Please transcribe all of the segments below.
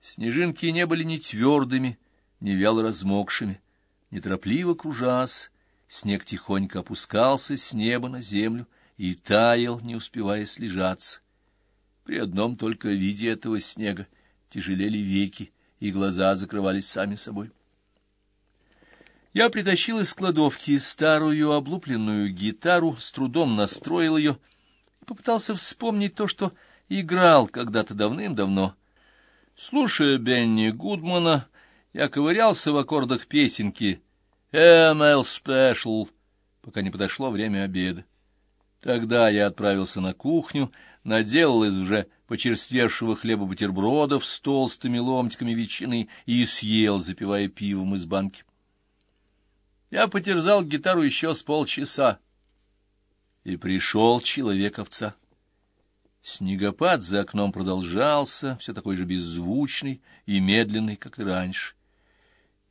Снежинки не были ни твердыми, ни вяло размокшими. Неторопливо кружась, снег тихонько опускался с неба на землю и таял, не успевая слежаться. При одном только виде этого снега тяжелели веки, и глаза закрывались сами собой. Я притащил из кладовки старую облупленную гитару, с трудом настроил ее и попытался вспомнить то, что играл когда-то давным-давно. Слушая Бенни Гудмана, я ковырялся в аккордах песенки «ML Special», пока не подошло время обеда. Тогда я отправился на кухню, наделал из уже почерствевшего хлеба бутербродов с толстыми ломтиками ветчины и съел, запивая пивом из банки. Я потерзал гитару еще с полчаса, и пришел человек-овца. Снегопад за окном продолжался, все такой же беззвучный и медленный, как и раньше.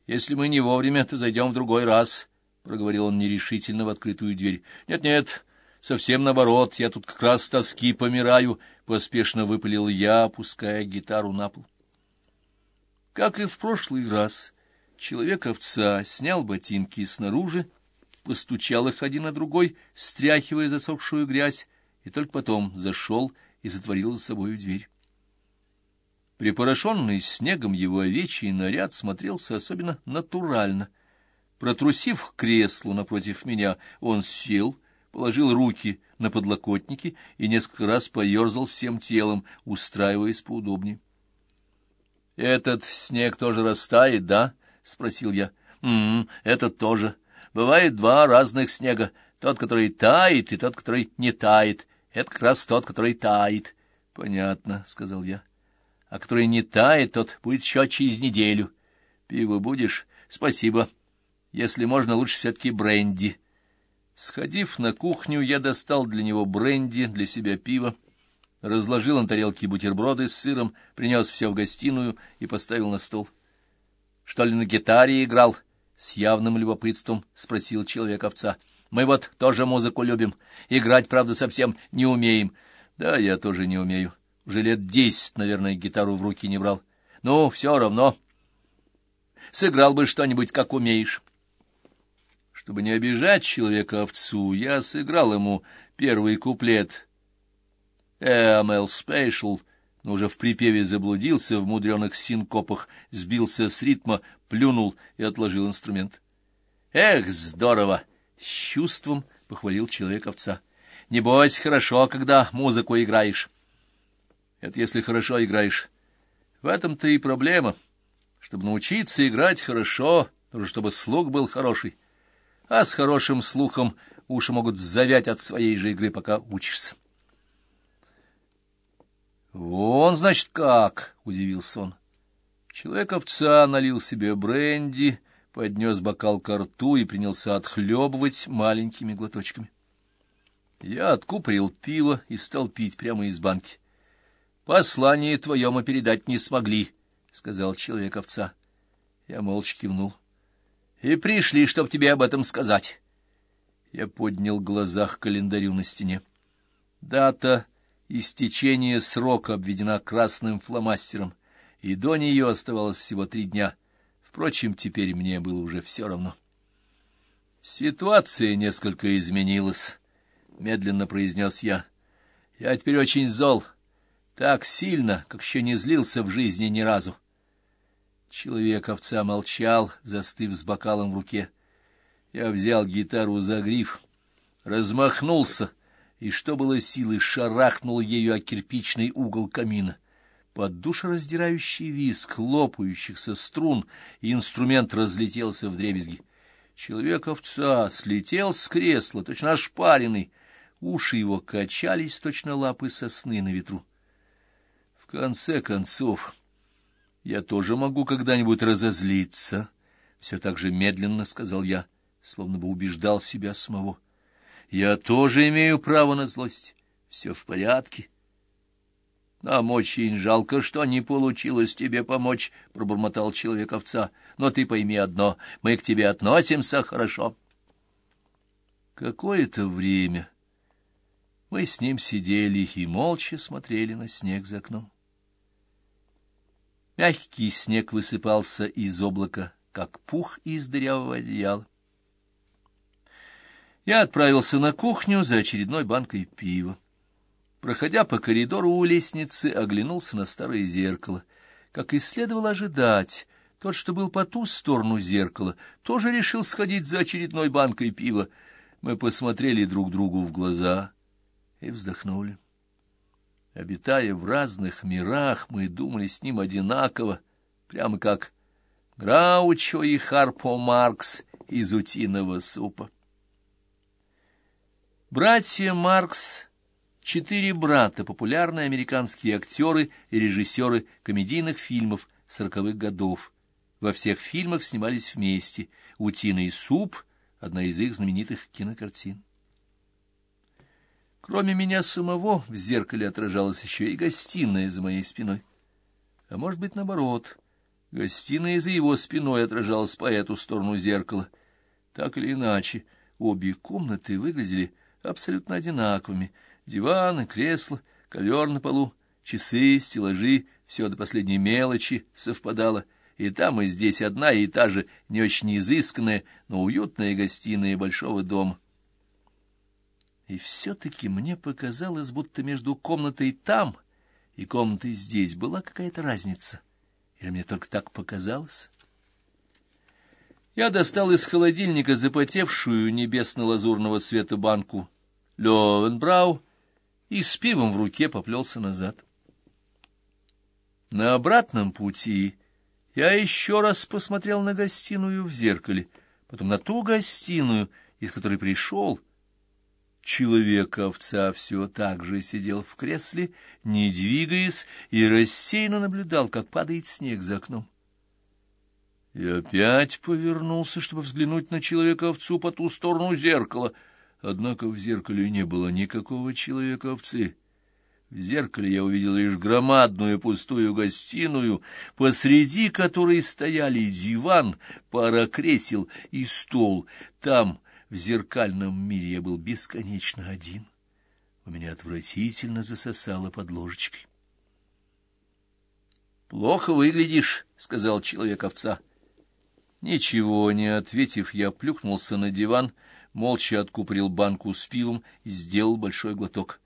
«Если мы не вовремя, то зайдем в другой раз», — проговорил он нерешительно в открытую дверь. «Нет-нет, совсем наоборот, я тут как раз тоски помираю», — поспешно выпалил я, опуская гитару на пол. Как и в прошлый раз, Человек-овца снял ботинки снаружи, постучал их один на другой, стряхивая засохшую грязь, и только потом зашел и затворил за собою дверь. Припорошенный снегом его овечий наряд смотрелся особенно натурально. Протрусив к креслу напротив меня, он сел, положил руки на подлокотники и несколько раз поерзал всем телом, устраиваясь поудобнее. — Этот снег тоже растает, да? —— спросил я. «М-м, этот тоже. Бывает два разных снега. Тот, который тает, и тот, который не тает. Это как раз тот, который тает». «Понятно», — сказал я. «А который не тает, тот будет еще через неделю. Пиво будешь? Спасибо. Если можно, лучше все-таки бренди». Сходив на кухню, я достал для него бренди, для себя пиво, разложил на тарелке бутерброды с сыром, принес все в гостиную и поставил на стол что ли, на гитаре играл? — с явным любопытством спросил человек-овца. — Мы вот тоже музыку любим. Играть, правда, совсем не умеем. — Да, я тоже не умею. Уже лет десять, наверное, гитару в руки не брал. Ну, все равно. Сыграл бы что-нибудь, как умеешь. Чтобы не обижать человека-овцу, я сыграл ему первый куплет «ML Special», но уже в припеве заблудился в мудреных синкопах, сбился с ритма, плюнул и отложил инструмент. «Эх, здорово!» — с чувством похвалил человек-овца. «Небось, хорошо, когда музыку играешь». «Это если хорошо играешь. В этом-то и проблема. Чтобы научиться играть хорошо, нужно, чтобы слух был хороший. А с хорошим слухом уши могут завять от своей же игры, пока учишься». «Вон, значит, как!» — удивился он. Человек-овца налил себе бренди, поднес бокал ко рту и принялся отхлебывать маленькими глоточками. Я откупорил пиво и стал пить прямо из банки. «Послание твое мы передать не смогли», — сказал человек-овца. Я молча кивнул. «И пришли, чтоб тебе об этом сказать». Я поднял глаза к календарю на стене. Дата истечение срока обведена красным фломастером, и до нее оставалось всего три дня. Впрочем, теперь мне было уже все равно. «Ситуация несколько изменилась», — медленно произнес я. «Я теперь очень зол, так сильно, как еще не злился в жизни ни разу». Человек-овца молчал, застыв с бокалом в руке. Я взял гитару за гриф, размахнулся — и, что было силы, шарахнул ею о кирпичный угол камина. Под душераздирающий визг лопающихся струн инструмент разлетелся в дребезги. Человек-овца слетел с кресла, точно ошпаренный. Уши его качались, точно лапы сосны на ветру. В конце концов, я тоже могу когда-нибудь разозлиться, — все так же медленно сказал я, словно бы убеждал себя самого. — я тоже имею право на злость. Все в порядке. Нам очень жалко, что не получилось тебе помочь, — пробормотал человек-овца. Но ты пойми одно, мы к тебе относимся хорошо. Какое-то время мы с ним сидели и молча смотрели на снег за окном. Мягкий снег высыпался из облака, как пух из дырявого одеяла. Я отправился на кухню за очередной банкой пива. Проходя по коридору у лестницы, оглянулся на старое зеркало. Как и следовало ожидать, тот, что был по ту сторону зеркала, тоже решил сходить за очередной банкой пива. Мы посмотрели друг другу в глаза и вздохнули. Обитая в разных мирах, мы думали с ним одинаково, прямо как Граучо и Харпо Маркс из утиного супа. Братья Маркс — четыре брата, популярные американские актеры и режиссеры комедийных фильмов сороковых годов. Во всех фильмах снимались вместе. «Утиный суп» — одна из их знаменитых кинокартин. Кроме меня самого в зеркале отражалась еще и гостиная за моей спиной. А может быть, наоборот, гостиная за его спиной отражалась по эту сторону зеркала. Так или иначе, обе комнаты выглядели абсолютно одинаковыми. Диваны, кресла, ковер на полу, часы, стеллажи — все до последней мелочи совпадало. И там, и здесь одна и та же, не очень изысканная, но уютная гостиная большого дома. И все-таки мне показалось, будто между комнатой там и комнатой здесь была какая-то разница. Или мне только так показалось? Я достал из холодильника запотевшую небесно-лазурного цвета банку Лёвенбрау и с пивом в руке поплелся назад. На обратном пути я еще раз посмотрел на гостиную в зеркале, потом на ту гостиную, из которой пришел, Человек-овца все так же сидел в кресле, не двигаясь, и рассеянно наблюдал, как падает снег за окном. И опять повернулся, чтобы взглянуть на человека-овцу по ту сторону зеркала. Однако в зеркале не было никакого человека-овцы. В зеркале я увидел лишь громадную пустую гостиную, посреди которой стояли диван, пара кресел и стол. Там в зеркальном мире я был бесконечно один. У меня отвратительно засосало под ложечкой. «Плохо выглядишь», — сказал человек-овца. Ничего не ответив, я плюхнулся на диван, молча откупорил банку с пивом и сделал большой глоток.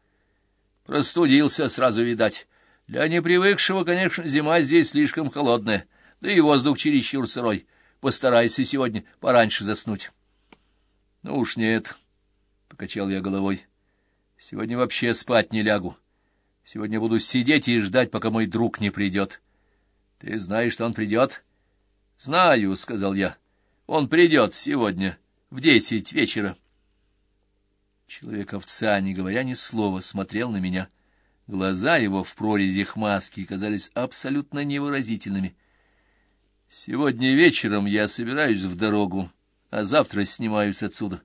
Простудился, сразу видать. Для непривыкшего, конечно, зима здесь слишком холодная, да и воздух чересчур сырой. Постарайся сегодня пораньше заснуть. — Ну уж нет, — покачал я головой. — Сегодня вообще спать не лягу. Сегодня буду сидеть и ждать, пока мой друг не придет. — Ты знаешь, что он придет? — Знаю, — сказал я. — Он придет сегодня в десять вечера. Человек-овца, не говоря ни слова, смотрел на меня. Глаза его в прорезях маски казались абсолютно невыразительными. — Сегодня вечером я собираюсь в дорогу, а завтра снимаюсь отсюда.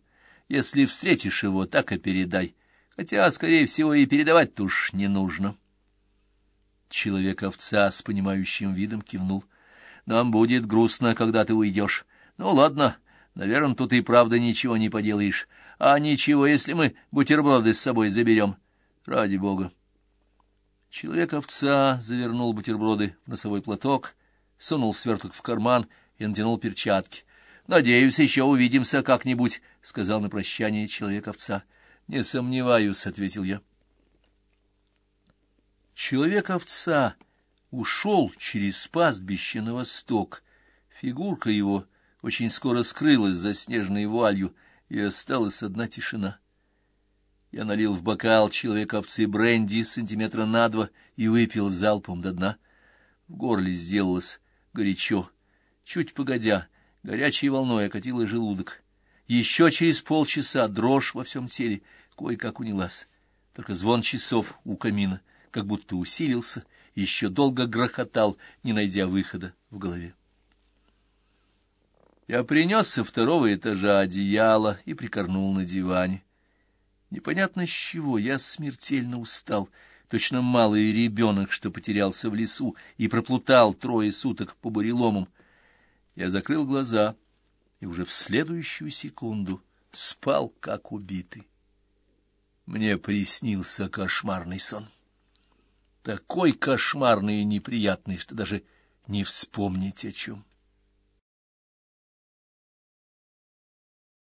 Если встретишь его, так и передай. Хотя, скорее всего, и передавать-то уж не нужно. Человек-овца с понимающим видом кивнул. Нам будет грустно, когда ты уйдешь. Ну, ладно, наверное, тут и правда ничего не поделаешь. А ничего, если мы бутерброды с собой заберем. Ради бога. Человек-овца завернул бутерброды в носовой платок, сунул сверток в карман и натянул перчатки. Надеюсь, еще увидимся как-нибудь, — сказал на прощание человек-овца. — Не сомневаюсь, — ответил я. Человек-овца ушел через пастбище на восток. Фигурка его очень скоро скрылась за снежной вуалью, и осталась одна тишина. Я налил в бокал человека-овцы бренди сантиметра на два и выпил залпом до дна. В горле сделалось горячо. Чуть погодя, горячей волной окатила желудок. Еще через полчаса дрожь во всем теле кое-как унялась. Только звон часов у камина как будто усилился, еще долго грохотал, не найдя выхода в голове. Я принес со второго этажа одеяло и прикорнул на диване. Непонятно с чего, я смертельно устал, точно малый ребенок, что потерялся в лесу и проплутал трое суток по буреломам. Я закрыл глаза и уже в следующую секунду спал, как убитый. Мне приснился кошмарный сон. Такой кошмарный и неприятный, что даже не вспомнить о чем.